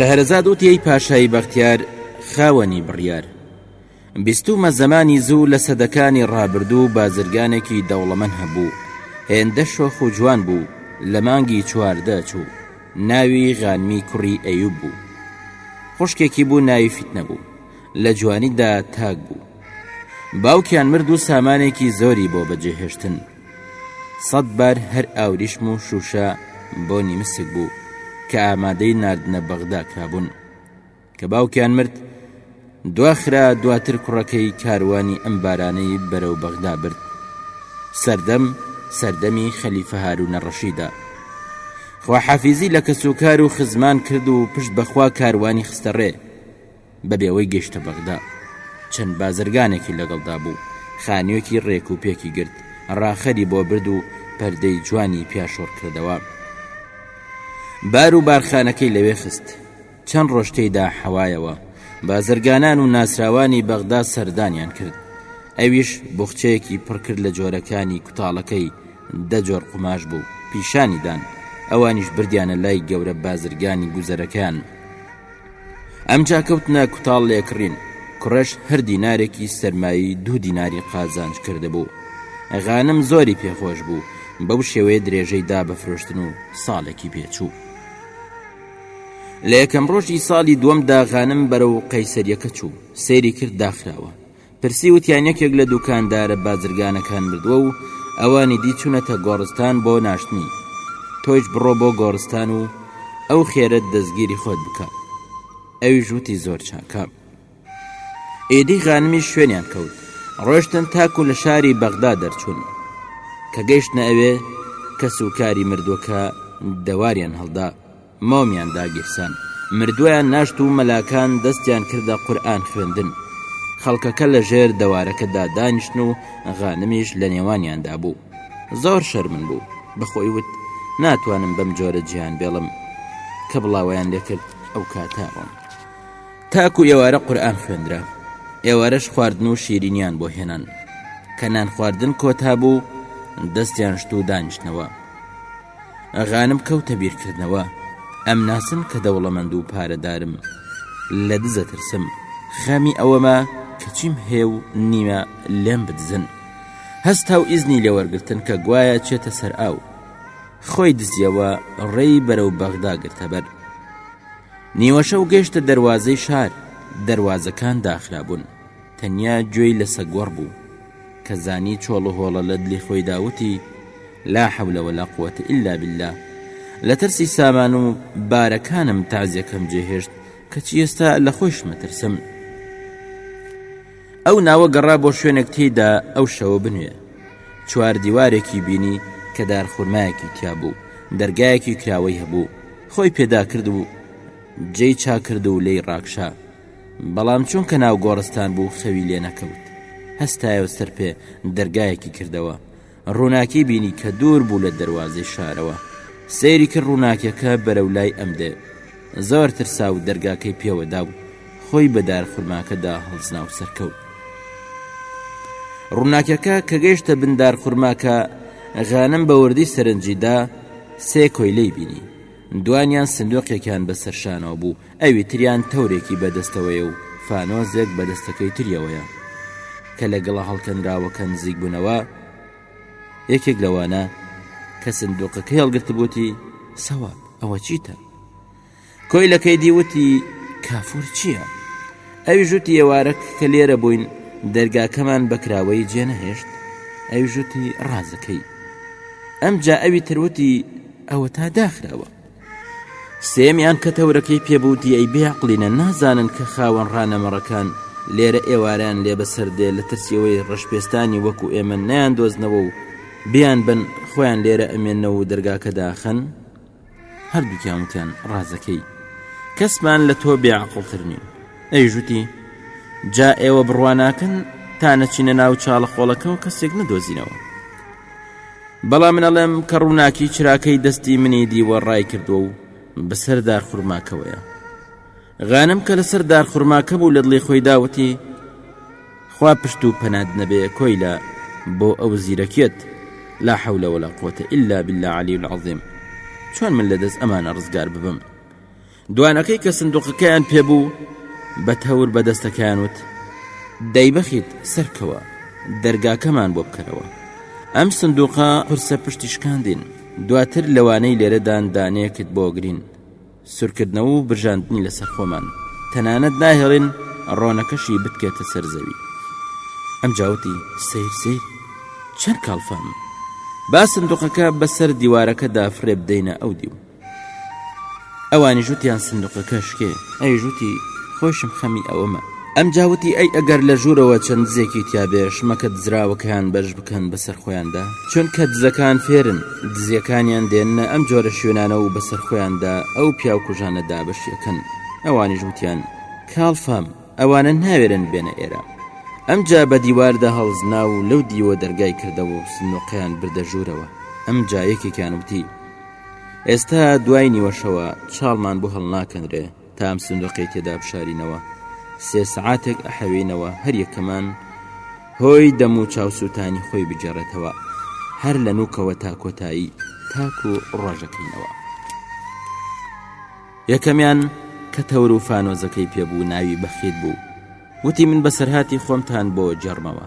شەهرەزاد وتیەی پاشای بەختیار خاوەنی بڕیار بیستومە زەمانی زوو لە سەدەکانی ڕابردوو بازرگانێکی دەوڵەمەن هەبوو هێندە شۆخ و جوان بوو لە مانگی چواردە چوو ناوی غانمی کوڕی ئەیوب بوو خوشکێکی بوو ناوی فیت نەبوو لە جوانیدا تاک بوو باوکیان مرد و سامانێکی زۆری بۆ بەجێهێشتن سەد بار هەر ئاوریشم و شوشە بۆ نیمسک بوو کە ئامادەی نردنە بەغدا کرابوون کە باوکیان مرد دواخرا دواتر کوڕەکەی کاروانی ئەم بارانەی بەرەو بەغدا برد سەردەم سەردەمی خەلیفە هارو نەڕەشیدا خواحافیزی لە کەسوکار و خزمان کرد و پشت بەخوا کاروانی خستە ڕێ بەبێ ئەوەی گەیشتە بەغدا چەند بازرگانێکی لەگەڵدا بوو، خانوویەکی ڕێک و پێکی گرت، ڕاخەری بۆ برد و پەردەی جوانی پیا شۆڕ کردەوە. بار و بارخانەکەی لەوێ خست. چەند ڕۆژ تێیدا حەوایەوە. بازرگانان و ناسراوانی بەغدا سەردانیان کرد. ئەویش بوخچەیەکی پڕ کرد لە جۆرەکانی کوتاڵەکەی دە جۆر قوماش بوو، پیشانی دان. ئەوانیش بردیانە لای گەورە بازرگانی گوزەرەکەیان. ئەمجا کەوتنە کوتاڵ لێکڕین، کوڕەش هەر دینارێکی سەرمایی دوو دیناری قازانج کردبوو. غانم زۆری پێ خۆش بوو، بەو شێوەیە درێژەی دا بە فرۆشتن و ساڵێکی پێ چوو. لە یەکەم ڕۆژی ساڵی دووەمدا غانم بەرەو قەیسەرییەکە چوو، سەیری کرد داخراوە. پرسی وتیان یەکێک لە دوکاندارە بازرگانەکان مردوە و ئەوانی دی چونەتە گۆڕستان بۆ ناشتنی، تۆیش بڕۆ بۆ گۆڕستان و ئەو خێرەت دەستگیری خۆت بکە. ئەویش وتی زۆر چاکە. ئیدی غانمیش شوێنیان کەوت. ڕۆشتن تاکو لە شاری بەغدا دەرچون. کە گەیشتنە ئەوێ کەس و کاری مردوەکە دەواریان هەڵدا. مۆمیان داگیرسان مردوویان ناشت و مەلاکان دەستیان کردە قورئان خوێندن. خەڵکەکە لە ژێر دەوارەکەدا دانیشتن و غانمیش لە نێوانیاندا بوو. زۆر شەرمن بوو. بە خۆی وت، ناتوانم بەم جۆرە جیهان بێڵم. کە بڵاوەیان لێ کرد ئەو کاتە ڕۆم. تاکو ئێوارە قورئان خوێندرا. ئێوارەش خواردن و شیرینیان بۆ هێنان. کە نانخواردن کۆتا بوو، دەستیان شت و دانیشتنەوە. ئەغانم کەوتە بیرکردنەوە ئەم ناسم کە دەوڵەمەند و پارەدارم لە دزە ترسم خەمی ئەوەمە کەچیم هەیە و نیمە لێم بدزن هەستا و ئیزنی لێوەرگتن کە گوایە چێتە سەر ئاو خۆی دزیەوە ڕێی بەرەو بەغدا گرتەبەر نیوەشە و گەشتە دەواازەی شار دەواازەکان داخرابوون تەنیا گوێی لە سەگوەڕ بوو کە زانی چۆڵ و هۆڵە لە دلی خۆیدا وتی، لا حول ولا قووەت الا باللە. لە ترسی سامان و بارەکانم تەعزیەکەم جێهێشت، کەچی ئێستا لە خۆیشم ئەترسم. ئەو ناوە گەڕا بۆ شوێنێک تێیدا ئەو شەوە بنوێ. چوار دیوارێکی بینی کە دار خورمایەکی تیا بوو، دەرگایەکی کراوەی هەبوو. خۆی پێدا کرد و جێی چا کرد و لێی ڕاکشا. بەڵام چونکە ناو گۆڕستان بوو خەوی لێ نەکەوت هەستایەوە سەر پێ دەرگایەکی کردەوە ڕووناکی بینی کە دوور بوو لە دەواازەی شارەوە سەیری کرد ڕووناکیەکە بەرەو لای ئەم دێ زۆر ترسا و دەرگاکەی پێوەدا بوو خۆی بەدار خورماکەدا هەڵزنا و سەرکەوت ڕووناکەکە کە گەیشتە بندار خورماکە غانم بە وردی سەرنجیدا سێ کۆیلەی بینی دوانیان سندۆقێکیان بە سەرشانەوە بوو ئەوی تریان تەورێکی بە دەستەوەیە و فانۆسێک بە دەستەکەی تریەوەیە کە لە گڵە هەڵکەنراوەکە نزیک بوونەوە، یەکێک لەوانە کە سندوقەکەی هەڵگرتبووتی، سەواب، ئەوە چیتە؟ کۆیلەکەی دیوتی، کافور چییە؟ ئەوی ژوتی ئێوارەک کە لێرە بووین دەرگاکەمان بەکراوەی جێنەهێشت، ئەوی ژوتی ڕازەکەی. ئەمجا ئەوی تروتی، ئەوە تا داخراوە. سێیەمیان کە تەورەکەی پێ بوو دی ئەی بێ عقلینە نازانن کە خاوەن ڕانەمەڕەکان لێرە ئێوارەیان لێ بەسەر دێ لە ترسیەوەی ڕەشپێستانی وەکو ئێمە نیان دۆزنەوە و بیان بن خۆیان لێرە ئەمێنەوە و دەرگاکە داخەن هەردووکیان وتیان ڕازەکەی کەسمان لە تۆ بێ عقلتر نین ئەی ژوتی جا ئێوە بڕواناکەن تا نەچینە ناو چاڵە خۆڵەکەەوە کەسێک ندۆزینەوە بەڵام من ئەڵێم کە ڕووناکی چراکەی دەستی منی دیوە ڕای کردووە و بەسەر دارخورماکەوەیە غانم کە لەسەر دارخورماکە بوو لە دڵی خۆی داوتی خوا پشت و پەنات نەبێ کۆیلە بۆ ئەو زیرەکێت لا حولە ولا قوتە ئللا بالله علی العظیم چۆن من لە دەست ئەمانە ڕزگار ببم دوانەکەی کە سندوقەکەیان پێبوو بە تەور بە دەستەکەیان وت دەیبەخیت سەرکەوە دەرگاکەمان بۆ بکەرەوە ئەم سندوقە قرسە پشتی شکاندین دواتر لەوانەی لێرەدان دانێکت بۆ گرین سورکردنەوە و برژاندنی لەسەر خۆمان تەنانەت ناهێڵین ڕۆنەکەشی بتکێتە سەر زەوی ئەم جاوتی سیر سیر چەند کاڵفام با سندوقەکە بەسەر دیوارەکەدا فرێ بدەینە ئەو دیوە ئەوانیش وتیان سندوقەکە شکێ ئەویش وتی خۆشم خەمی ئەوەمە ئەم جاوتی ئەی ئەگەر لە ژوورەوە چەند دزێکی تیاابێ شمەکە دزراوەکەیان بەش بکەن بەسەر خۆیاندا چونکە دزەکان فێرن دزیەکانیان دێنە ئەم جۆرە شوێنانە و بەسەر خۆیاندا ئەو پیاو کوژانە دابەشیەکەن ئەوانیش وتیان کاڵفام ئەوانە ناوێرن بێنە ئێرە ئەم جا بە دیواردا هەڵزنا و لەو دیوە دەرگای کردەوە و سنوقیان بردە ژوورەوە ئەم جا یەکێکیان وتی ئێستا دوای نیوەشەوە چاڵمان بۆ هەڵناکەنرێ تام سندوقی تێدا بشارینەوە سێ سعاتێک ئەحەوێنەوە هەر یەکەمان هۆی دەم و چاوسووتانی خۆی بگەڕێتەوە هەر لە نوکەوە تا کۆتایی تاک و ڕۆژەکەینەوە یەکەمیان کە تەور و فانۆزەکەی پێبوو ناوی بەخیت بوو وتی من بەسەرهاتی خۆمتان بۆ جەڕمەوە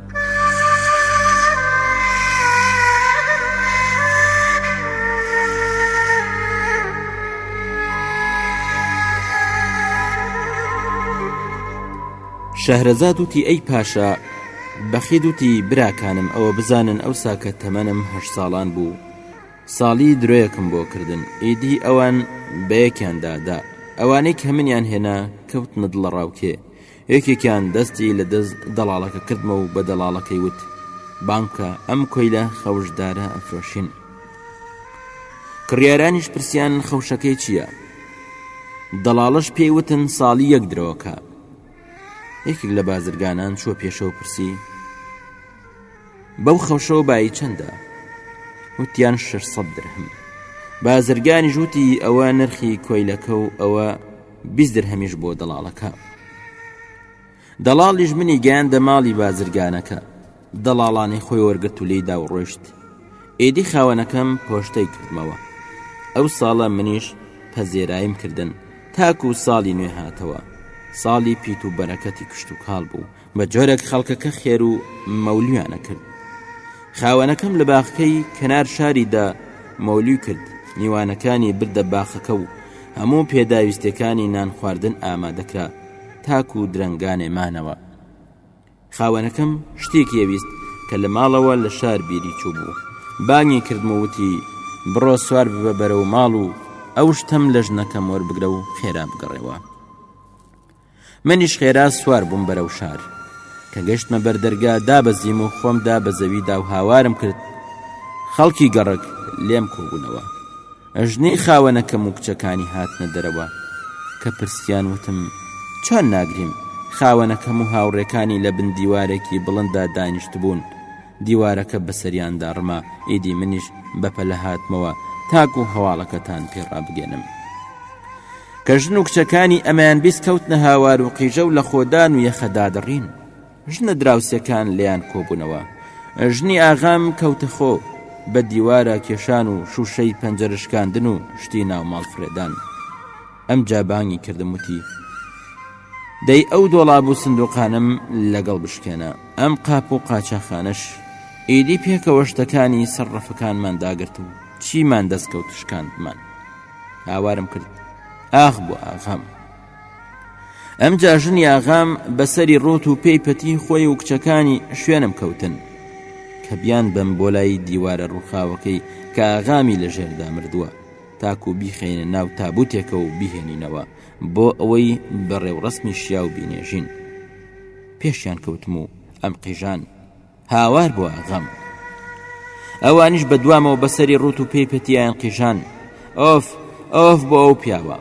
شەهرەزاد وتی ئەی پاشا بەخید وتی براکانم ئەوە بزانن ئەو ساکە تەمەنم هە ساڵان بوو ساڵی درۆیەکم بۆ کردن ئیدی ئەوان بەیەکیاندادا ئەوانەی کە منیان هێنا کەوتنە دڵە ڕاوکێ یەکێکیان دەستی لە دەست دەڵاڵەکە کردمە و بە دەڵاڵەکەی وت، بانگکە ئەم کۆیلە خەوشدارە ئەفرۆشین. کڕیارانیش پرسیان خەوشەکەی چییە؟ دەڵاڵەش پێی وتن ساڵی یەک درەوەکە. یەکێک لە بازرگانان چووە پێشەوە پرسی، بەو خەوشەوە بایی چەندە؟ وتیان شەش سەد درهم. بازرگانیش وتی ئەوە نرخی کۆیلەکە و ئەوە بیست درهەمیش بۆ دەڵاڵەکە. دەڵاڵیش منی گەیاندە ماڵی بازرگانەکە. دەڵاڵانی خۆی وەرگرت و لێیدا و ڕۆشت. ئێدی خاوەنەکەم پۆشتەی کردمەوە. ئەو ساڵە منیش پەزێرایم کردن تاکو ساڵی نوێ هاتەوە. ساڵی پیت و بەرەکەتی کشتوکاڵ بوو، بە جۆرێک خەڵکەکە خێر و مەولیانە کرد خاوەنەکەم لە باخکەی کەنار شاریدا مۆلی کرد میوانەکانی بردە باخەکە و هەموو پێداویستەکانی نان خواردن ئامادەکرا تاکو و درنگانێ مانەوە خاوەنەکەم شتێکی ئەویست کە لە ماڵەوە لە شار بیری چوو بوو بانگی کردم و وتی بڕۆ سوار ببە بەرە و ماڵ و ئەو شتەم لە ژنەکەم وەربگرە و خێرا بگەڕێەوە منیش خێرا سوار بووم بەرەو شار. کە گەشتمە بەر دەرگا دابەزیم و خۆمدا بە زەوی دا و هاوارم کرد، خەڵکی گەڕەک لێم کۆبوونەوە. ئەژنۆی خاوەنەکەم و کچەکانی هاتنە دەرەوە. کە پرسیان وتم، چۆن ناگریم؟ خاوەنەکەم و هاوڕێکانی لە بن دیوارێکی بڵنددا دانیشتبوون. دیوارەکە بەسەریاندا ڕما، ئیدی منیش بەپەلە هاتمەوە تاکو هەواڵەکەتان پێ ڕابگەنم. کە ژن و کچەکانی ئەمەیان بیست کەوتنە هاوار و قیژە و لەخۆدان و یەخەدادڕین. ژنە دراوسێکان لێیان کۆبوونەوە. ژنی ئاغام کەوتە خۆ، بە دیوارە کێشان و شووشەی پەنجەرە شکاندن و شتی ناوماڵ فڕێدان. ئەمجا بانگی کردم وتی، دەی ئەو دۆڵاب و سندووقانەم لەگەڵ بشکێنە، ئەم قاپ و قاچاخانەش. ئیدی پێکەوە شتەکانی سەر ڕەفەکانمان داگرت و چیمان دەست کەوت شکاندمان. هاوارم کرد، ئاخ بۆ ئاغام! ئەمجا ژنی ئاغام بەسەری ڕووت و پێی پەتی خۆی و کچەکانی شوێنم کەوتن. کە بیان بەم بۆ لای دیوارە ڕووخاوەکەی کە ئاغامی لەژێردا مردووە. تاکو بیخەینە ناو تابوتێکەوە و بیهێنینەوە بۆ ئەوەی بە ڕێوڕەسمی شیاو بینێژین. پێشیان کەوتم و ئەم قیژان هاوار بۆ ئاغام. ئەوانیش بە دوامەوە بەسەری ڕوت و پێی پەتیان قیژان ئۆف ئۆف بۆ ئەو پیاوە.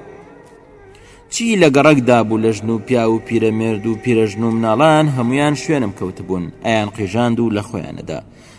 چی لە گەڕکدا بوو لە ژن و پیا و پیرەمێرد و پیرەژن و مناڵان هەمویان شوێنم کەوتبوون ئەیان قیژاند و لە خۆیانەدا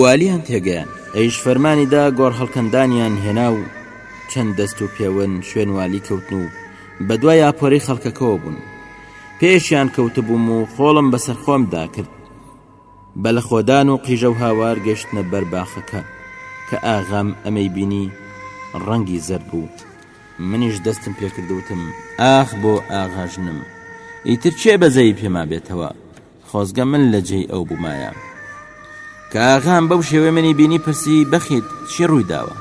والیان تێگەیان. ئەویش فەرمانی دا گۆڕهەڵکەندانیان هێنا و چەند دەست و پێوەن شوێن والی کەوتن و بە دوای ئاپۆرەی خەڵکەکەوە بوون. پێشیان کەوتبووم و قۆڵم بەسەر خۆم دا کرد. بە لە خۆدان و قیژە و هاوار گەشتنە بەر باخەکە کە ئاغام ئەمەی بینی ڕەنگی زەرد بوو. منیش دەستم پێکرد وتم، ئاخ بۆ ئاغاژنم! ئیتر کێ بەزەیی پێما بێتەوە؟ خۆزگە من لە جێی ئەو بوومایە. کە ئاغام بەو شێوەی منی بینی پرسی بەخیت چی ڕووی داوە؟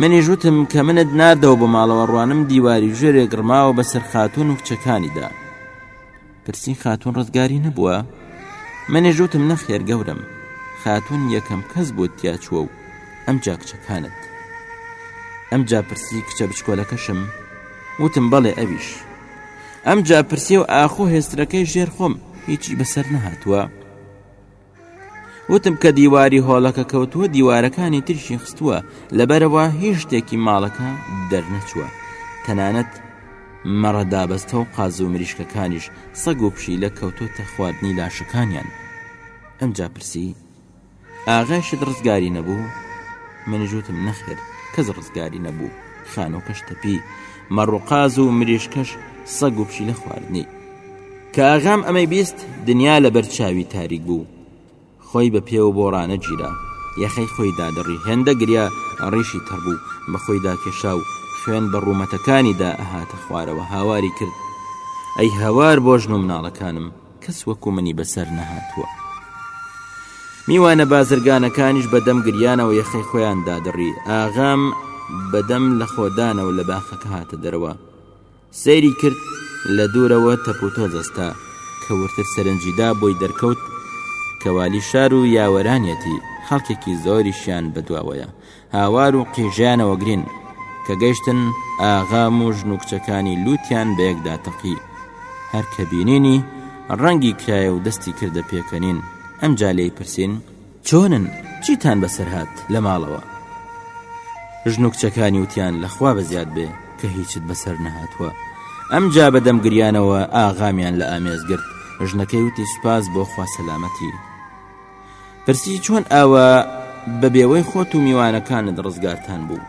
منیش وتم کە منت ناردەوە بۆ ماڵەوە ڕوانم دیواری ژێرێک ڕماوە بەسەر خاتون و کچەکانیدا. پرسی خاتون ڕزگاری نەبووە؟ منیش وتم نەخێر گەورم. خاتون یەکەم کەس بۆ تیا چووە و ئەم جا کچەکانت. ئەم جا پرسی کچە بچکۆلەکەشم وتم بەڵێ ئەویش. ئەمجا پرسیێ و ئاخۆ هێسترەکەی ژێر خۆم هیچی بەسەر نەهاتووە وتم کە دیواری هۆڵەکە کەوتووە دیوارەکانی ترشی خستووە لەبەرەوە هیچ شتێکی ماڵەکە دەرنەچووە تەنانەت مەڕە دابەستە و قاز و مریشکەکانیش سەگ و پشی لە کەوتۆتە خواردنی لاشەکانیان ئەمجا پرسی ئاغای شت ڕزگاری نەبوو؟ منیش وتم نەخێر کەس ڕزگاری نەبوو خانۆکەش تەپی مەڕوقاز و مریشکەش سەگ و پشیلە خواردنی کە ئاغام ئەمەی بیست دنیا لە بەرچاوی تاریک بوو خۆی بە پێوە بۆڕانە گیرا یەخەی خۆی دادڕی هێندە گریا ڕیشی تەڕبوو بە خۆیدا کێشا و خوێن بە ڕوومەتەکانیدا ئەهاتە خوارەوە هاواری کرد ئەی هاوار بۆ ژن و مناڵەکانم کەس وەکو منی بەسەر نەهاتووە. میوانە بازرگانەکانیش بەدەم گریانەوە یەخەی خۆیان دادڕی، ئاغام بەدەم لەخۆدانەوە لە باخەکە هاتە دەرەوە. سەیری کرد لە دوورەوە تەپوتۆز ئەستا، کە ورتر سەرنجی دا بۆی دەرکەوت کە والی شار و یاوەرانیەتی، خەڵکێکی زۆریشیان بەدواوەیە، هاوار و قیژیانەوە گرین، کە گەیشتن ئاغام و ژن و کچەکانی لووتیان بەیەکدا تەقی، هەر کە بینینی، ڕەنگی کرایە و دەستی کردە پێکەنین، ئەمجا لێی پرسین، چۆنن، چیتان بەسەر هات لە ماڵەوە؟ ژن و کچەکانی وتیان لە خوا بەزیاد بێ کە هیچت بەسەر نەهاتووە، ئەمجا بە دەم گریانەوە ئاغامیان لە ئامێز گرت، ژنەکەی وتی سوپاس بۆ خوا سەلامەتی. پرسی چۆن ئاوا بە بێوەی خۆت و میوانەکانت ڕزگارتان بوو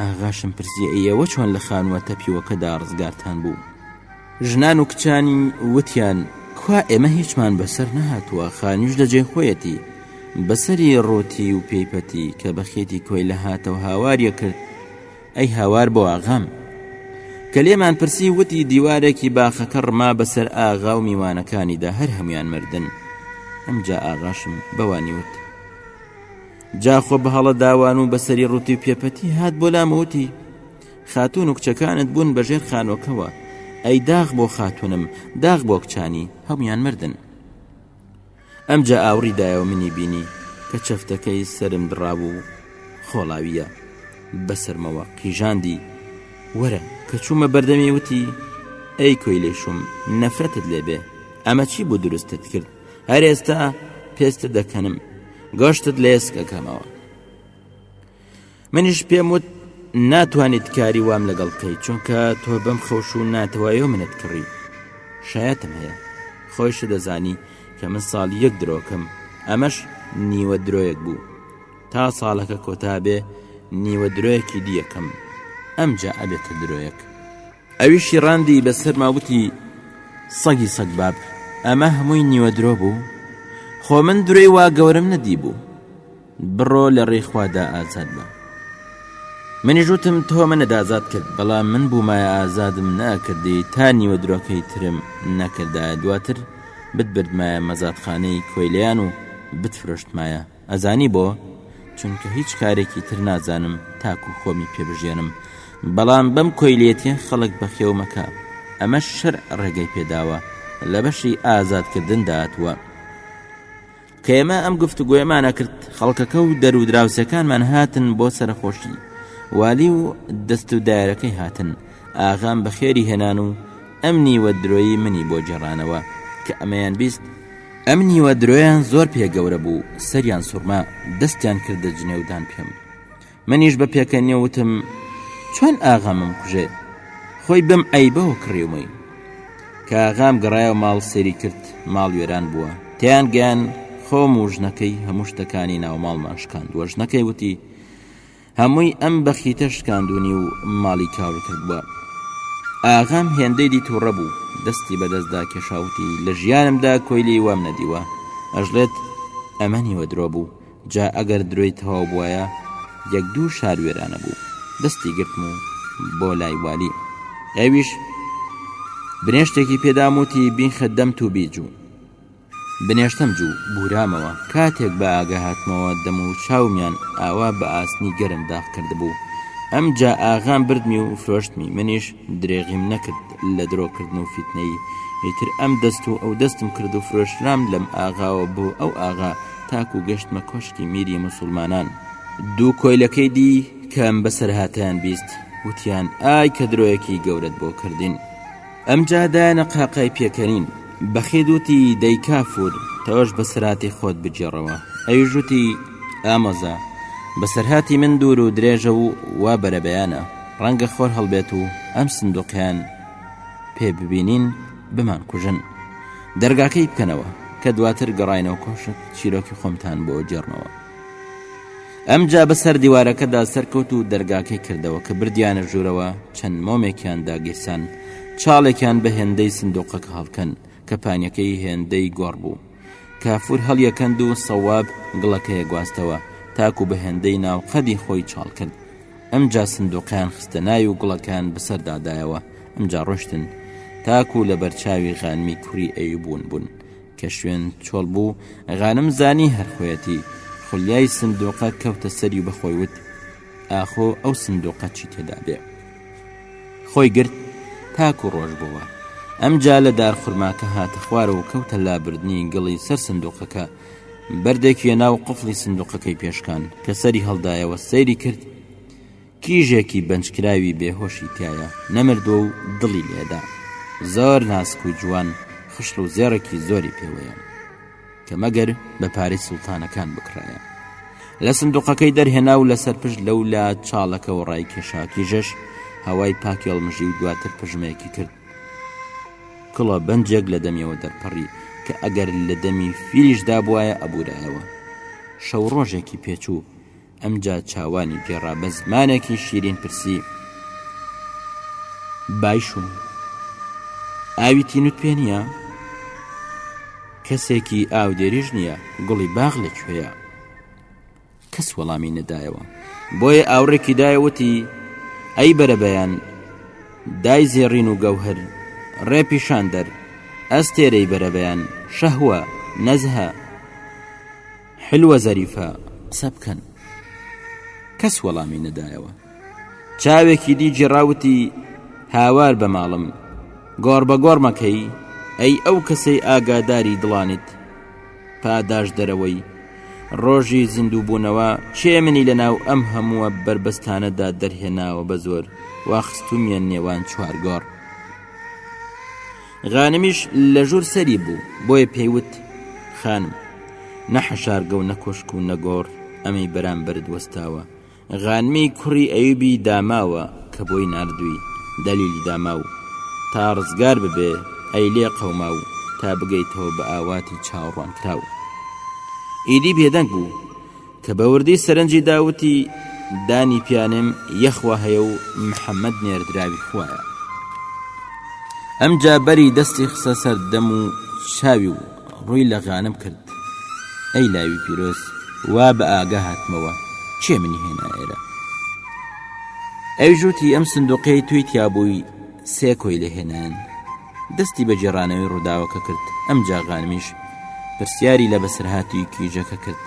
ئاغاشم پرسی ئەوە چۆن لە خانووە تەپیوەکەدا ڕزگارتان بوو ژنان و کچانی وتیان کوا ئێمە هیچمان بەسەر نەهاتووە خانیش لە جێ خۆیەتی بەسەری ڕۆتی و پێیپەتی کە بەخێتی کۆی لە هاتەوە هاواریە کرد ئەی هاوار بۆ ئاغام کە لێمان پرسی وتی دیوارێکی باخەکە ڕما بەسەر ئاغا و میوانەکانیدا هەر هەمویان مردن ئەمجا ئاغاشم بەوانی وت جاخۆ بە هەڵە داوان و بەسەری ڕوتی و پێپەتی هات بۆ لامەوتی خاتون و کچەکانت بوون بەژێر خانۆکەوە ئەی داغ بۆ خاتونم داغ بۆ کچانی هەمویان مردن ئەمجا ئاوڕی دایەوە منی بینی کە چەفتەکەی سەرم دڕابوو و خۆڵاوییە بەسەرمەوە قیژاندی، وەرە، کە چوومە بەردەمی وتی، ئەی کۆیلەی شوم نەفرەتت لێ بێ ئەمە چی بوو دروستت کرد هەر ئێستا پێستت دەکەنم گۆشتت لە ئێسک ئەکەمەوە. منیش پێم وت ناتوانیت کاری وام لەگەڵ بکەیت چونکە تۆ بەم خەوش و ناتەوایە منت کڕی شایەتم هەیە خۆشە دەزانی کە من ساڵ یەک درۆکەم ئەمەش نیوە درۆیەک بوو تا ساڵەکە کۆتا بێ نیوە درۆیەکی دیەکەم ئەمجا ئەبێتە درۆیەک ئەویشی ڕاندی بەسەر ماوتی سەگی سەگ باب ئەمە هەمووی نیوە درۆ بوو خۆ من درۆی وا گەورم نەدی بوو بڕۆ لە ڕێی خوادا ئازاد بە منیش وتم تۆ منەت ئازاد کرد بەڵام من بوومایە ئازادم ناکردی تا نیوە درۆکەی ترم نەکردایە دواتر بتبردمایە مەزادخانەی کۆیلیان و بتفرۆشتمایە ئەزانی بۆ چونکە هیچ کارێکی تر نازانم تاکو خۆمی پێبژێنم بەڵام بەم کۆیلێتە خەڵک بەخێومەکە ئەمە شەر ڕێگەی پێداوە لە بەشی ئازادکردن داتوە کە ئێمە ئەم گفتوگۆیەمان ئەکرد خەڵکەکە و دەرو دراوسێکانمان هاتن بۆ سەرخۆشی والی و دەست و دایرەکەی هاتن ئاغام بە خێری هێنان و ئەم نیوە درۆیی منی بۆ جێڕانەوە کە ئەمەیان بیست ئەم نیوە درۆیان زۆر پێ گەورە بوو سەریان سوڕما دەستیان کردە جنێودان پێم منیش بە پێکەنیە وتم چۆن ئاغام بمکوژێت خۆی بەم ئەیبەوە کڕیومەی کاغام گەڕایە و ماڵ سێری کرد ماڵ وێران بووە تیان گیان خۆم و ژنەکەی هەموو شتەکانی ناوماڵمان شکاندووە ژنەکەی وتی هەمووی ئەم بەخیتە شکاندونی و ماڵی کاول کردووە ئاغام هێندەی دی تووڕە بوو دەستی بەدەستدا کێشاوتی لە ژیانمدا کۆیلی وام نەدیوە ئەژڵێت ئەمەنیوە درۆ بوو جا ئەگەر درۆی تەواو بوایە یەک دوو شار وێرانە بوو دەستی گرتم و بۆ لای والی ئەویش بنێشتێکی پێدام وتی بینخە دەمت و بیجوو بنێشتم جوو بورامەوە کاتێک بە ئاگە هاتمەوە دەم و چاومیان ئاوا بە ئاسنی گەرم داغ کردبوو ئەم جا ئاغام بردمی و فرۆشتمی منیش درێغیم نەکرد لە درۆ کردن و فیتنەیی، ئیتر ئەم دەست و ئەو دەستم کرد و فرۆشرام لەم ئاغاوە بۆ ئەو ئاغا تاکو گەشتمە کۆشکی میری موسوڵمانان. دوو کۆیلەکەی دی کەم بەسەرهاتەیان بیست، وتیان، ئای کە درۆیەکی گەورەت بۆ کردین! ئەمجا دایانە قاقای پێکەنین. بەخید وتی، دەی کافور، تۆش بەسەرهاتی خۆت بگێڕەوە. ئەویش وتی، ئامۆزا، بەسەرهاتی من دوور و درێژە و وا بەرەبەیانە. ڕەنگە خۆر هەڵبێت و ئەم سندوقیان پێ ببینین بمان کوژن دەرگاکەی بکەنەوە کە دواتر گەڕینەوە کۆشک چیرۆکی خۆمتان بۆ جێڕنەوە ئەمجا بەسەر دیوارەکەدا سەرکەوت و دەرگاکەی کردەوە کە بردیانە ژوورەوە چەند مۆمێکیان داگیرسان چاڵێکیان بە هێندەی سندوقەکە هەڵکەن کە پانیەکەی هێندەی گۆڕ بوو کافور هەڵیەکەند و سەواب گڵەکەیە گواستەوە تاکو بە هێندەی ناو قەدی خۆی چاڵ کرد ئەمجا سندوقیان خستە ناوی و گوڵەکەیان بەسەردا دایەوە ئەمجا ڕۆشتن تاکو لە بەرچاوی غانمی کوری ئەیوبون بون کە شوێن چۆڵ بو غانم زانی هەر خۆیەتی خولیای سندوقە کەوتە سەری و بەخۆی وت ئاخۆ ئەو سندوقە چی تێدا بێ خۆی گرت تاکو ڕۆژ بووە ئەمجا لە دار خورماکە هاتە خوارەوە کەوتە لابردنی گڵی سەر سندوقەکە بەردێکی ناو قفڵی سندوقەکەی پێشکان کە سەری هەڵدایەوە سەیری کرد کیژێکی بەنجکراوی بێهۆشی تایە نەمردووە و دڵی لێدا زۆر ناسک و جوان خشڵ و زێڕێکی زۆری پێوەیە کە مەگەر بە پارەی سوڵتانەکان بکڕایە لە سندوقەکەی دەرهێنا و لەسەر پشت لەو لە چاڵەکەەوە ڕای کێشاکی ژەش هەوای پاکێڵمژی و دواتر پژمەیەکی کرد کڵە بەنجێک لە دەمیەوە دەرپەڕی کە ئەگەر لە دەمی فیریشدا بواە ئەبوورایەوە شەو ڕۆژێکی پێچوو ئەمجا چاوانی گێڕا بە زمانێکی شیرین پرسی بایشوم ئاوی تینوت پێ نییە کەسێکی ئاودێریش نییە گوڵی باغ لەکوێیە کەس وەڵامی نەدایەوە بۆیە ئاوڕێکی دایە وتی ئەی بەرەبەیان دای زێڕین و گەوهر ڕێ پیشان دەر ئەستێرەی بەرەبەیان شەهوە نەزهە حلوە زەریفە قسە بکەن کەس وەڵامی نەدایەوە چاوێکی دی جێڕاوتی هاوار بە ماڵم گۆڕ بە گۆڕمەکەی ئەی ئەو کەسەی ئاگاداری دڵانیت پاداش دەرەوەی ڕۆژی زیندووبوونەوە کێ منی لە ناو ئەم هەمووە بربەستانەدا دەرهێناوە بە زۆر واخستومیە نێوان چوار گۆڕ غانمیش لە ژوور سەری بوو بۆیە پێیوت خانم نەحەشارگە و نەکۆشک و نەگۆڕ ئەمەی بەرامبرد وەستاوە غانمی کوڕی ئەیوبی داماوە کە بۆی ناردوی دەلیلی داماو تا ڕزگار ببێ ئەی لێ قەوماو تا بگەیتەوە بە ئاواتی چاوڕوان کراو ئیدی بێدەنگ بوو کە بە وردی سەرنجی دا وتی دانی پیانێم یەخوا هەیە و محەممەد نێردراوی خوایە ئەمجا بەری دەستی خسە سەر دەم و چاوی و ڕووی لە غانم کرد ئەی لاوی پیرۆز وا بە ئاگا هاتمەوە چێ منی هێنا ئێرە ئەوی ژووتی ئەم سندوقەی توی تیابووی سێ کۆی لەهێنان دەستی بە جێرانەوەی ڕووداوەکە کرد ئەم جاغانمیش پرسیاری لە بەسەرهاتی کیژەکە کرد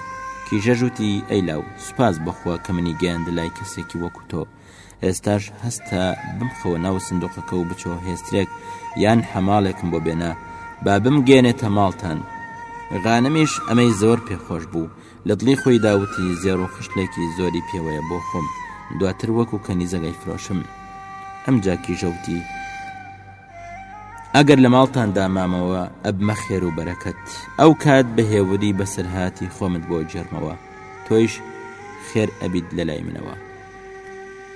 کیژە ژووتی ئەیلاو سوپاس بخوا کە منی گەیاند لای کەسێکی وەکو تۆ ئێستاش هەستە بمخەوە ناو سندوقەکە و بچۆ هێسترێک یان حەماڵێکم بۆ بێنە با بمگەێنێتە ماڵتان غانمیش ئەمەی زۆر پێخۆش بوو لە دڵی خۆی داوتی زێر و خشتێکی زۆری پێوەیە بۆ خۆم دواتر وەکو کەنیزەگەی فرۆشم ئەم جاکی ژەوتی ئەگەر لە ماڵتاندا مامەوە ئەبمە خێر و بەرەکەت ئەو کات بە هێوری بەسەرهاتی خۆمت بۆ جێرمەوە تۆیش خێر ئەبیت لە لای منەوە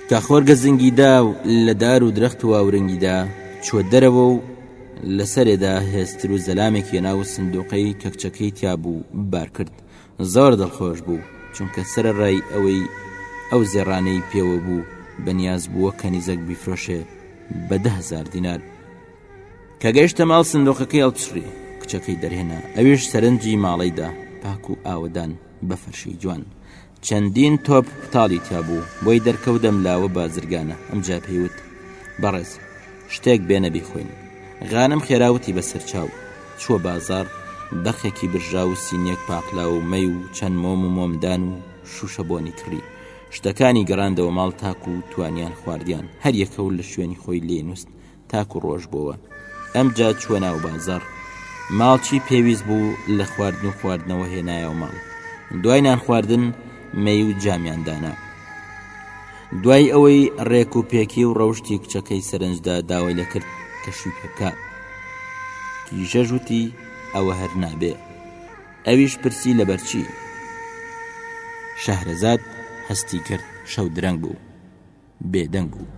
کە خۆرگە زنگیدا و لە دار و درەخت و ئاورنگیدا چوە دەرەوە و لەسەرێدا هێستر و زەلامێکی ناو سندوقەی کەکچەکەی تیا بوو بارکرد زۆر دڵخۆش بوو چونکە سەرەڕای ئەوەی ئەو زێڕانەی پێوە بوو بەنیاز بووە کەنیزەک بیفرۆشێ بە دە هەزار دینار کە گەیشتە ماڵ سندۆقەکەی ئەڵپشری کچەکەی دەرهێنا ئەویش سەرنجی ماڵیدا پاک و ئاوەدان بە فەرشی جوان چەندین تۆپ پتاڵی تیا بوو بۆی دەرکەوت دەم لاوە بازرگانە ئەمجا پێیوت بەڕێز شتێک بێنە بیخۆین. غانم خێرا وتی بە سەرچاو. چووە بازاڕ، بەقێکی برژاو و سینییەک پاقلاو و مەی و چەند مۆم و مۆمدان و شووشە بۆنی کڕی. شتەکانی گەڕاندەوە ماڵ تاکوو توانیان خواردیان. هەر یەکەو لە شوێنی خۆی لێی نووست تاکوو ڕۆژ بۆوە. ئەمجا چووە ناو بازاڕ. ماڵ چی پێویست بوو لە خواردن و خواردنەوە هێنایەوە ماڵ. دوای نانخواردن مەی و جامیان دانا. دوای ئەوەی ڕێک و پێکی و ڕەوشی کچەکەی سەرنجدا داوای لەکرد کە شوی پێبکە کیژەش وتی ئەوە هەر نابێ ئەویش پرسی لەبەرچی شەهرەزاد هەستی کرد شەو درەنگ بوو بێدەنگ بوو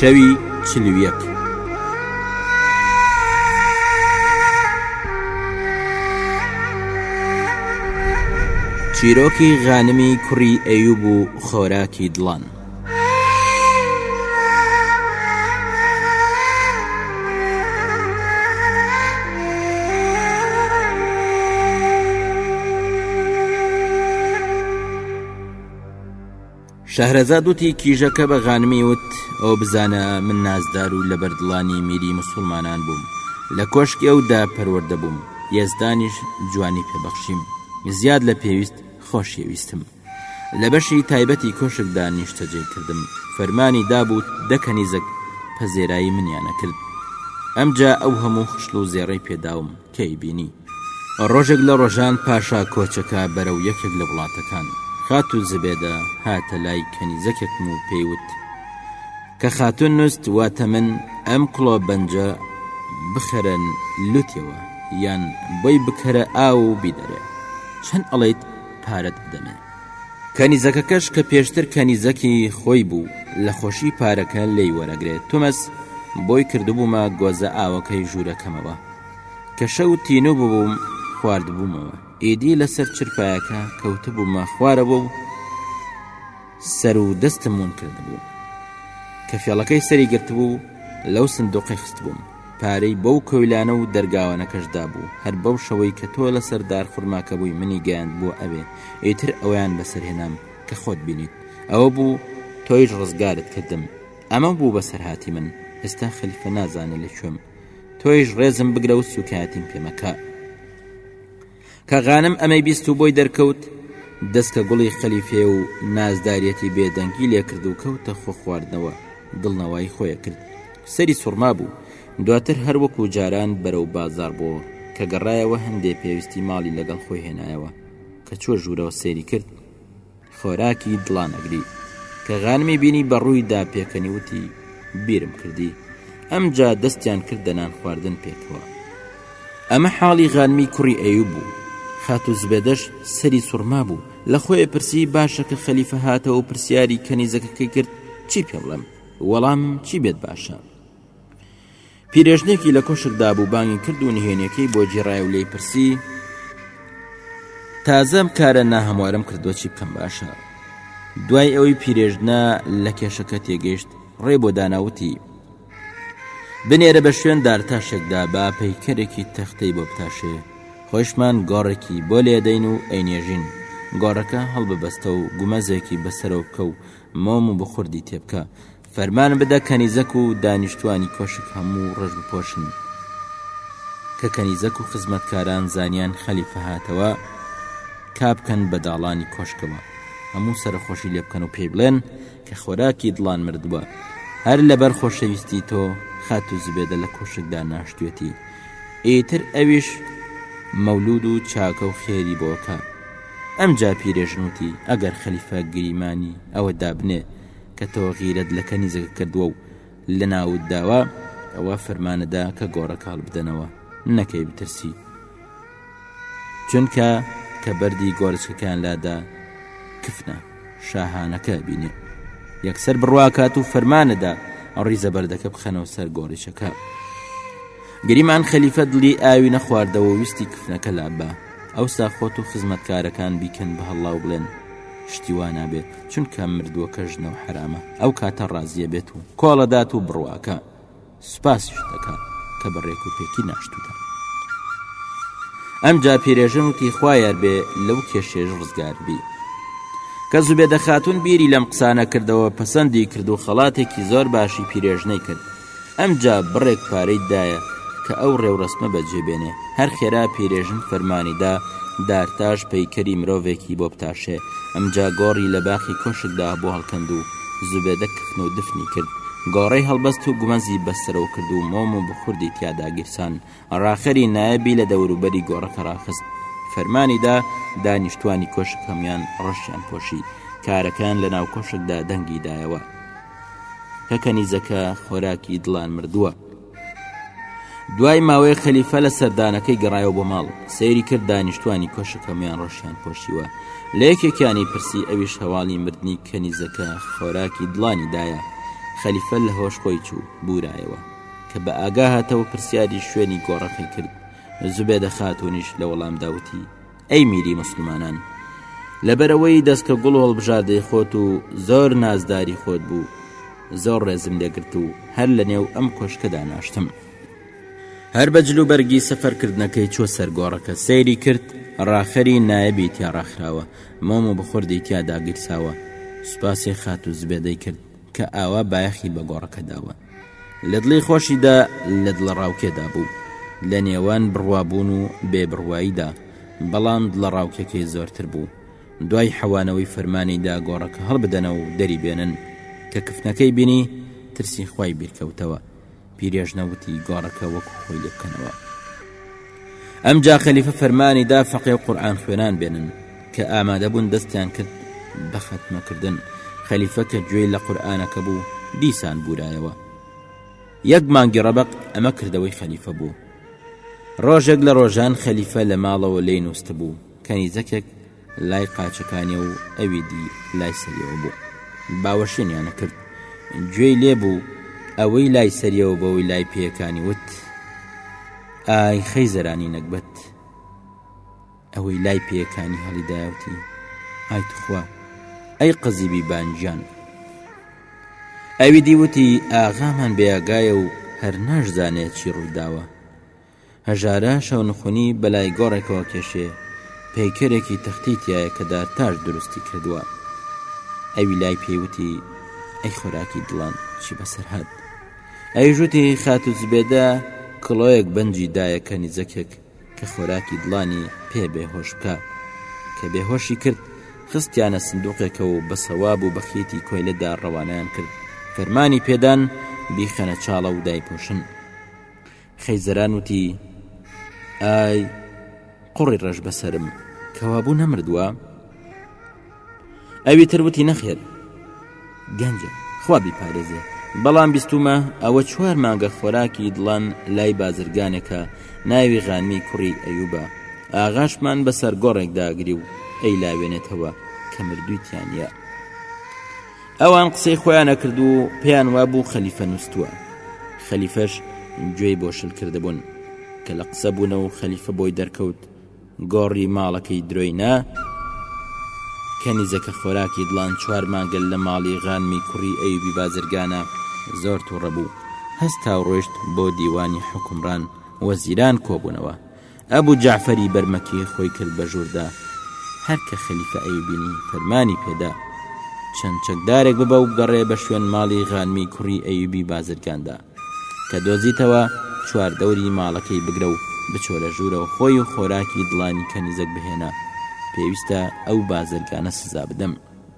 شەوی چل و یەک چیرۆکی غانمی کوڕی ئەیوب و خۆراکی دڵان شەهرەزاد وتی کیژەکە بە غانمی وت ئەوە بزانە من نازدار و لە بەردڵانی میری مسوڵمانان بووم لە کۆشکی ئەودا پەروەەردە بووم یێزدانیش جوانی پێبەخشیم زیاد لە پێویست خۆشیویستم لە بەشی تایبەتی کۆشکدا نیشتەجێ کردم فەرمانی دابوو دەکەنی زەک پەزێرایی منیانە کرد ئەمجا ئەو هەموو خشل و زێڕەی پێداوم کەی بینی ڕۆژێک لە ڕۆژان پاشا کۆچەکا بەرەو یەکێک لە وڵاتەکان خاتوو زبێدە هاتە لای کەنیزەکێکم و پێی وت کە خاتوون نوست واتە من ئەم کڵۆ بەنجە بخەرە لوتێوە یان بۆی بکەرە ئاو و بیدەرێ چەند ئەڵێیت پارەت ئەدەمێ. کەنیزەکەکەش کە پێشتر کەنیزەکی خۆی بوو لە خۆشی پارەکە لێی وەرەگرێ تومەس بۆی کردبوومە گۆزە ئاوەکەی ژوورەکەمەوە. کە شەو تینوو ببووم خواردبوومەوە ئیدی لەسەر چرپایەکە کەوتبوومە خوارەوە و سەر و دەستم ون کردبوو کە فێڵەکەی سەری گرتبوو لەو سندوقی خست بووم پارەی بەو کۆیلانە و دەرگاوانەکەشدا بوو هەر بەو شەوەی کە تۆ لە سەردار خورماکە بووی منی گەیاند بووە ئەوێ ئیتر ئەویان بەسەرهێنام کە خۆت بینیت ئەوە بوو تۆیش ڕزگارت کردم ئەمە بوو بەسەرهاتی من ئێستا خەلیفە نازانێت لە کوێم تۆیش ڕێزم بگرە و سوکایەتیم پێمەکە کە غانم ئەمەی بیست و بۆی دەرکەوت دەستکە گوڵی خەلیفێ و نازدارەتی بێدەنگی لێکرد و کەوتە خۆ خواردنەوە دڵنەوەی خۆیە کرد سەری سوڕما بوو دواتر هەروەکو جاران بەرەو بازار بۆ کە گەڕایەوە هەندێ پێویستی ماڵی لەگەڵ خۆی هێنایەوە کە چوە ژوورەوە سێری کرد خۆراکی دڵانەگری کە غانمی بینی بە ڕووی دا پێکەنی وتی بیرم کردی ئەمجا دەستیان کرد دەنان خواردن پێکەوە ئەمە حاڵی غانمی کوڕی ئەیوب بوو خاتو زبێدەش سەری سوڕما بوو لە خۆی پرسی باشە کە خەلیفە هاتەوە پرسیاری کەنیزەکەکەی کرد چی پێ بڵێم وەڵامم چی بێت باشە پیرێژنێکی لە کۆشک دابوو بانگی کرد و نهێنیەکەی بۆ جێڕای و لێی پرسی تازەم کارە ناهەموارم کردووە چی بکەم باشە دوای ئەوەی پیرێژنا لە کێشەکە تێگەشت ڕێ بۆ داناوتی بنێرە بە شوێن دارتاشێکدا با پەیکەرێکی تەختەی بۆ بتاشێ خۆشمان گۆڕێکی بۆ لێدەین و ئەینێژین گۆڕەکە هەڵببەستە و گومەزێکی بەسەرۆکە و مۆم و بخوردی تێبکە فەرمان بدە کەنیزەک و دانیشتوانی کۆشک هەموو ڕەش بپۆشن کە کەنیزەک و خزمەتکاران زانیان خەلیفە هاتەوە کابکەن بە داڵانی کۆشکەوە هەموو سەرخۆشی لێ بکەن و پێی بڵێن کە خۆراکی دڵان مردووە هەر لەبەر خۆشەویستی تۆ خات و زبێدە لە کۆشکدا ناشتێتی ئیتر ئەویش مەولود و چاکە و خێری بۆکە ئەمجا پیرێژنوتی ئەگەر خەلیفە گریمانی ئەوە دابنێ کە تۆ غیرەت لە کەنیزەکە کردووە و لە ناوت داوە، ئەوا فەرمانەدا کە گۆڕەک هەڵبدەنەوە، نەکەی بترسی، چونکە کە بەردی گۆرچکەکەیان لادا کفنە شاهانەکە بینێ، یەکسەر بڕواکات و فەرمانەدا ڕیزە بەردەکە بخەنەوە سەر گۆڕیچەکە. گریمان خەلیفە دڵی ئاوی نەخواردەوە ویستی کفنەکە لابا، ئەوسا خۆت و خزمەتکارەکان بیکەن بە هەڵڵا و بڵێن، شتی وا نابێت چونکە مردووەکە ژنەو حەرامە ئەو کاتە ڕازیە بێت و کۆڵەدات و بڕواکە سوپاسیش دەکات کە بە ڕێک و پێکی ناشتودا ئەمجا پیرێژن وتی خوایار بێ لەو کێشێژ ڕزگار بی کە زوبێدە خاتون بیری لەم قسانە کردەوە پەسەندی کرد و خەڵاتێکی زۆر باشی پیرێژنەی کرد ئەمجا بڕێک پارەی دایە کە ئەو ڕێورەسمە بەجێ بێنێ. هەر خێرا پیرێژن فەرمانی دا دارتاش پەیکەری مرۆڤێکی بۆ بتاشێ. ئەمجا گۆڕی لە باخی کۆشک دا بۆ هەڵکەند و زوبێدە کفن و دفنی کرد. گۆڕەی هەڵبەست و گومەزی بە سەرەوە کرد و مۆم و بخوردی تیادا گیرسان. ڕاخەری نایەبی لە دەوروبەری گۆڕەکە ڕاخست، فەرمانی دا دانیشتووانی کۆشک هەموان ڕەشیان پۆشی، کارەکەیان لە ناو کۆشکدا دەنگی دایەوە کە کەنیزەکە خۆراکی دڵان مردووە. دوای ماوەیەک خەلیفە لە سەردانەکەی گەڕایەوە بۆ ماڵ، سەیری کرد دانیشتووانی کۆشک هەموان ڕەشیان پۆشیوە، لە یەکێکیانی پرسی ئەویش هەواڵی مردنی کەنیزەکە خۆراکی دڵانی دایە، خەلیفە لە هۆش خۆی چوو، بوورایەوە. کە بە ئاگا هاتەوە پرسیاری شوێنی گۆڕەکەی کرد زوبێدە خاتونیش لە وەڵامدا وتی ئەی میری مسلمانان لەبەرەوەی دەستکە گوڵ هەڵبژاردەی خۆت و زۆر نازداری خۆت بوو زۆر ڕێزم لێگرت و هەر لە نێو ئەم کۆشکەدا ناشتم هەر بە جلوبەرگی سەفەرکردنەکەی چۆ سەرگۆڕەکە سەیری کرد ڕاخەری نایەبی تیا ڕاخراوە مۆم و بخوردی تیادا گیرساوە سوپاسی خات و زبێدەی کرد کە ئاوا بایەخی بە گۆڕەکە داوە لە دڵی خۆشیدا لە دڵە ڕاوکێدا بوو لە نێوان بڕوابوون و بێ بڕواییدا بەڵام دڵە ڕاوکەکەی زۆرتر بوو دوای حەوانەوەی فەرمانی دا گۆڕەکە هەڵبدەنە و دەری بێنن کە کفنەکەی بینی ترسی خی بیرکەوتەوە پیرێژنە وتی گۆڕەکە وەکو خۆی لێ بکەنەوە ئەمجا خەلیفە فەرمانی دا فەقێ و قورآان خوێنان بێنن کە ئامادە بوون دەستیان کرد بە خەتمەکردن خەلیفە کە گوێی لە قورآانەکە بوو دیسان بورایەوە یەک مانگی ڕەبق ئەمە کردەوەی خەلیفە بوو ڕۆژێک لە ڕۆژان خەلیفە لە ماڵەوە لی نووسبوو کەنیزەکێک لای قاچەکانێ و ئەوی دی لای سەریەوە بوو باوەشێنیانە کرد گوێی لێ بوو ئەوەی لای سەریەوە بەوەی لای پێەکانی وت ئای خەی زەرانی نەگبەت ئەوەی لای پێەکانی هەڵیداوتی ئای تخوا ئەی قەزیبی بانجان ئەوی دیوتی ئاغامان بێگایە و هەر ناشزانێت چی ڕوویداوە هەژارە شەونخونی بەلای گۆڕێکەوە کێشێ پەیکەرێکی تەختی تیایە کە دارتاش دروستی کردوە ئەوی لای پێی وتی ئەی خۆراکی دڵان چی بەسەر هات ئەویش وتی خاتو زبێدە کڵۆیەک بەنجی دایە کەنیزەکێک کە خۆراکی دڵانی پێ بێهۆش بکە کە بێهۆشی کرد خستیانە سندوقێکە و بە سەواب و بەخیتی کۆیلەدا ڕەوانیان کرد فەرمانی پێدان بیخەنە چاڵە و دایپۆشن خیزران وتی، ئای قوڕی ڕەش بە سەرم، کەوابوو نەمردووە؟ ئەوی تر وتی، نەخێر گەنجە خوا بیپارێزێ، بەڵام بیستومە ئەوە چوار مانگە خۆراکی دڵان لای بازرگانێکە ناوی غانمی کوڕی ئەیوبە، ئاغاشمان بەسەر گۆڕێکداگری و ئەیلاوێنێتەوە کە مردووی تیانە. ئەوان قسەی خۆیان ئەکرد و پێیان وابوو خەلیفە نووسووە خەلیفەش گوێی بۆ شل کردبوون کە لە قسە بوونە و خەلیفە بۆی دەرکەوت گۆڕی ماڵەکەی درۆی نا کەنیزەکە خۆراکی دڵان چوار مانگەل لە ماڵی غانمی کوڕی ئەیوبی بازرگانە زۆر تووڕە بوو هەستا و ڕۆشت بۆ دیوانی حکومڕان وەزیران کۆبوونەوە ئەبو جەعفەری بەرمەکی خۆی کرد بە ژووردا، هەر کە خەلیفە ئەیبینی فەرمانی پێدا، چەند چەکدارێک ببە و گەڕێ بە شوێن ماڵی غانمی کوڕی ئەیوبی بازرگاندا، کە دۆزیتەوە چواردەوری ماڵەکەی بگرە و بچۆ لە ژوورەوە خۆی و خۆراکی دڵانی کەنیزەک بهێنە، پێویستە ئەو بازرگانە سزا بدەم.